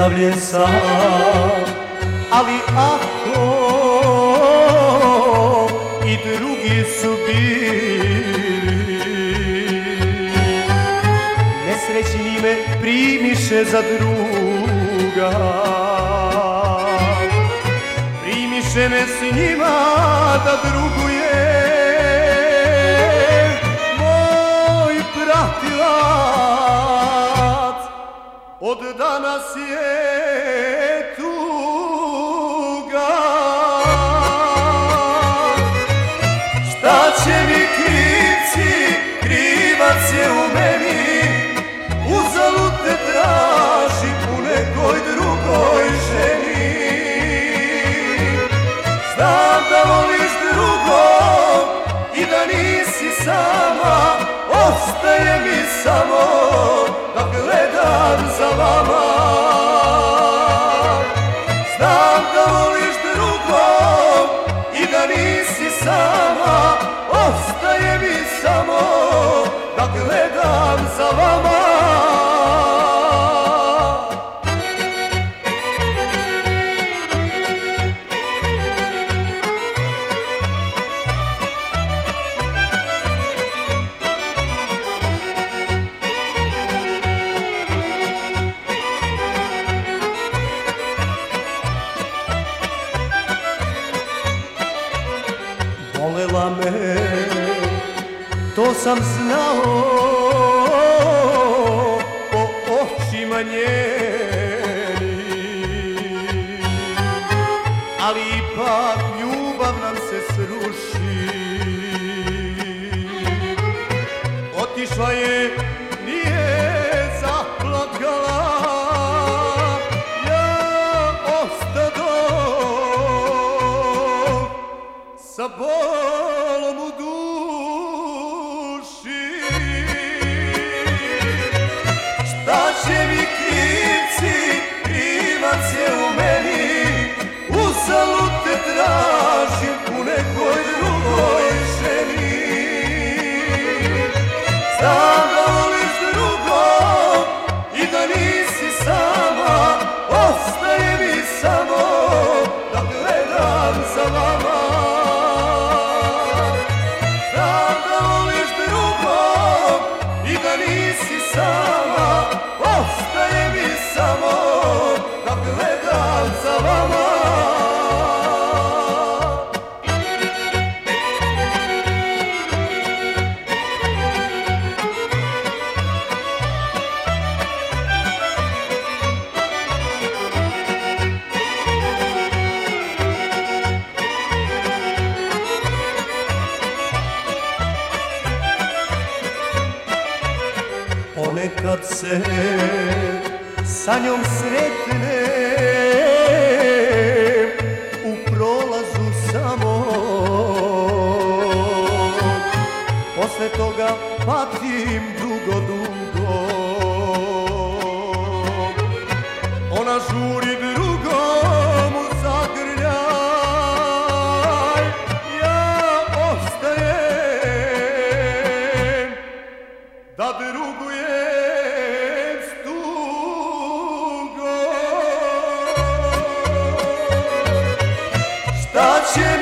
ostavljen sam. Ali ako i drugi su bili Nesrećni me primiše za druga. Primiše me s njima da druguje sama Ostaje mi samo gledam za vama. Znam da voliš drugog i da nisi sama. Ostaje mi samo da gledam za vama To sam znao. Po očima njenim. Ali ipak ljubav nam se sruši. Otišla je, nije zaplakala. Ja ostadoh sa bolom u duši sama Ostaje samo da gledam za vama Ponekad se sa njom sretne u prolazu samo. Posle toga patim dugo, dugo. Ona žuri drugom u zagrljaj Ja ostajem da drugi touching